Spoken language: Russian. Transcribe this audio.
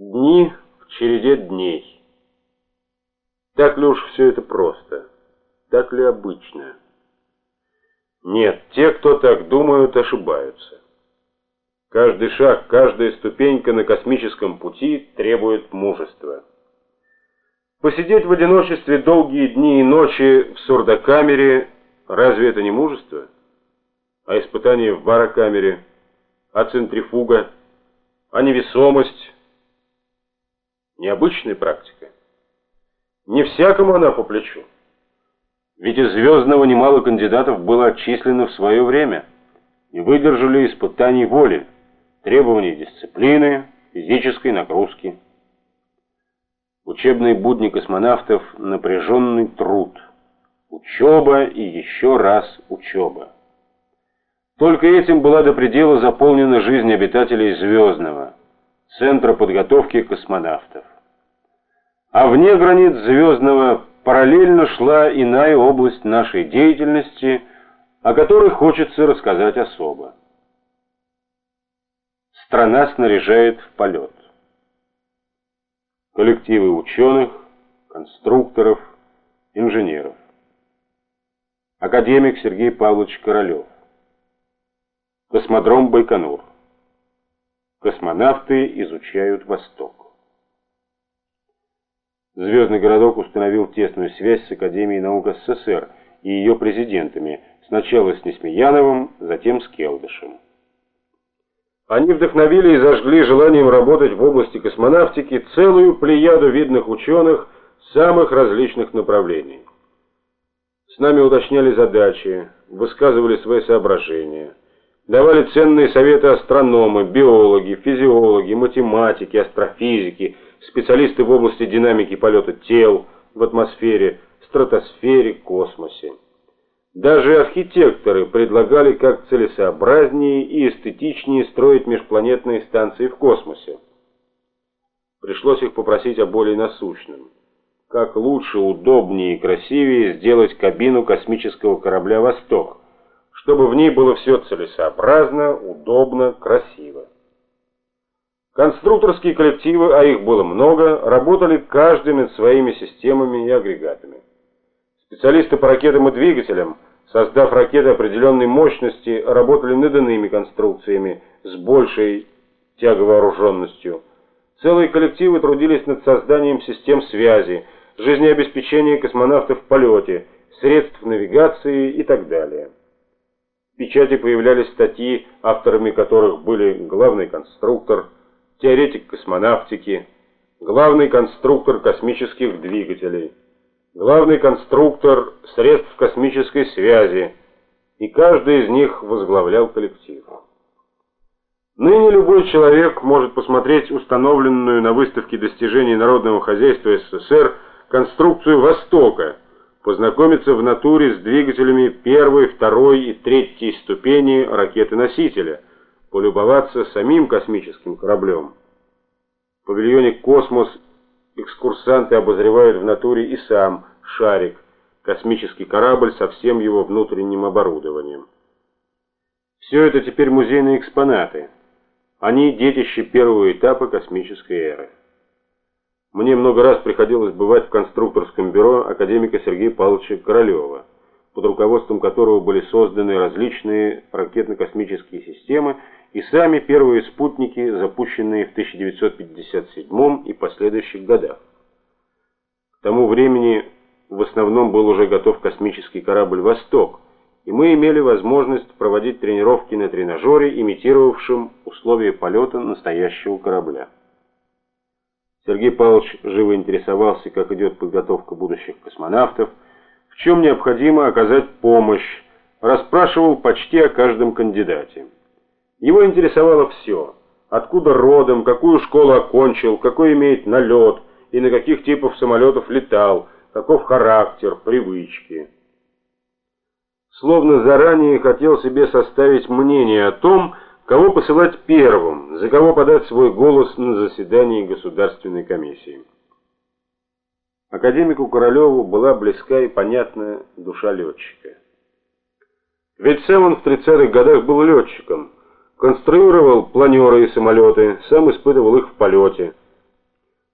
Дни в череде дней. Так ли уж все это просто? Так ли обычно? Нет, те, кто так думают, ошибаются. Каждый шаг, каждая ступенька на космическом пути требует мужества. Посидеть в одиночестве долгие дни и ночи в сурдокамере, разве это не мужество? А испытание в барокамере, а центрифуга, а невесомость – Необычная практика. Не всякому она по плечу. Ведь из звездного немало кандидатов было отчислено в свое время и выдержали испытаний воли, требований дисциплины, физической нагрузки. Учебные будни космонавтов – напряженный труд, учеба и еще раз учеба. Только этим была до предела заполнена жизнь обитателей Звездного, Центра подготовки космонавтов. А вне границ Звездного параллельно шла иная область нашей деятельности, о которой хочется рассказать особо. Страна снаряжает в полет. Коллективы ученых, конструкторов, инженеров. Академик Сергей Павлович Королев. Космодром Байконур. Космонавты изучают Восток. Звездный городок установил тесную связь с Академией наук СССР и ее президентами, сначала с Несмеяновым, затем с Келдышем. Они вдохновили и зажгли желанием работать в области космонавтики целую плеяду видных ученых самых различных направлений. С нами уточняли задачи, высказывали свои соображения, давали ценные советы астрономы, биологи, физиологи, математики, астрофизики – специалисты в области динамики полета тел в атмосфере, стратосфере, космосе. Даже архитекторы предлагали как целесообразнее и эстетичнее строить межпланетные станции в космосе. Пришлось их попросить о более насущном. Как лучше, удобнее и красивее сделать кабину космического корабля «Восток», чтобы в ней было все целесообразно, удобно, красиво. Конструкторские коллективы, а их было много, работали каждый над своими системами и агрегатами. Специалисты по ракетам и двигателям, создав ракеты определенной мощности, работали над иными конструкциями с большей тяговооруженностью. Целые коллективы трудились над созданием систем связи, жизнеобеспечения космонавтов в полете, средств навигации и так далее. В печати появлялись статьи, авторами которых были главный конструктор, теоретик космонавтики, главный конструктор космических двигателей, главный конструктор средств космической связи, и каждый из них возглавлял коллектив. Ныне любой человек может посмотреть установленную на выставке достижений народного хозяйства СССР конструкцию «Востока», познакомиться в натуре с двигателями первой, второй и третьей ступени ракеты-носителя – полюбоваться самим космическим кораблем. В павильоне «Космос» экскурсанты обозревают в натуре и сам «Шарик», космический корабль со всем его внутренним оборудованием. Все это теперь музейные экспонаты. Они детище первого этапа космической эры. Мне много раз приходилось бывать в конструкторском бюро академика Сергея Павловича Королева, под руководством которого были созданы различные ракетно-космические системы и сами первые спутники, запущенные в 1957 и последующих годах. К тому времени в основном был уже готов космический корабль «Восток», и мы имели возможность проводить тренировки на тренажере, имитировавшем условия полета настоящего корабля. Сергей Павлович живо интересовался, как идет подготовка будущих космонавтов, в чем необходимо оказать помощь, расспрашивал почти о каждом кандидате. Его интересовало все. Откуда родом, какую школу окончил, какой имеет налет и на каких типов самолетов летал, каков характер, привычки. Словно заранее хотел себе составить мнение о том, кого посылать первым, за кого подать свой голос на заседании Государственной комиссии. Академику Королеву была близка и понятна душа летчика. Ведь сам он в 30-х годах был летчиком – Конструировал планеры и самолеты, сам испытывал их в полете.